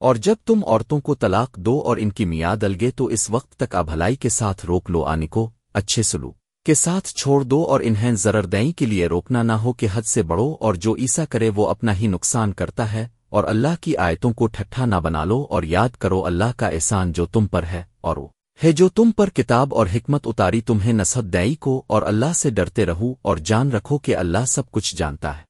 اور جب تم عورتوں کو طلاق دو اور ان کی میاد الگے تو اس وقت تک ابھلائی کے ساتھ روک لو آنے کو، اچھے سلو کے ساتھ چھوڑ دو اور انہیں زرردئی کے لیے روکنا نہ ہو کہ حد سے بڑھو اور جو عیسا کرے وہ اپنا ہی نقصان کرتا ہے اور اللہ کی آیتوں کو ٹھٹھا نہ بنا لو اور یاد کرو اللہ کا احسان جو تم پر ہے اور وہ ہے جو تم پر کتاب اور حکمت اتاری تمہیں نصب دئی کو اور اللہ سے ڈرتے رہو اور جان رکھو کہ اللہ سب کچھ جانتا ہے۔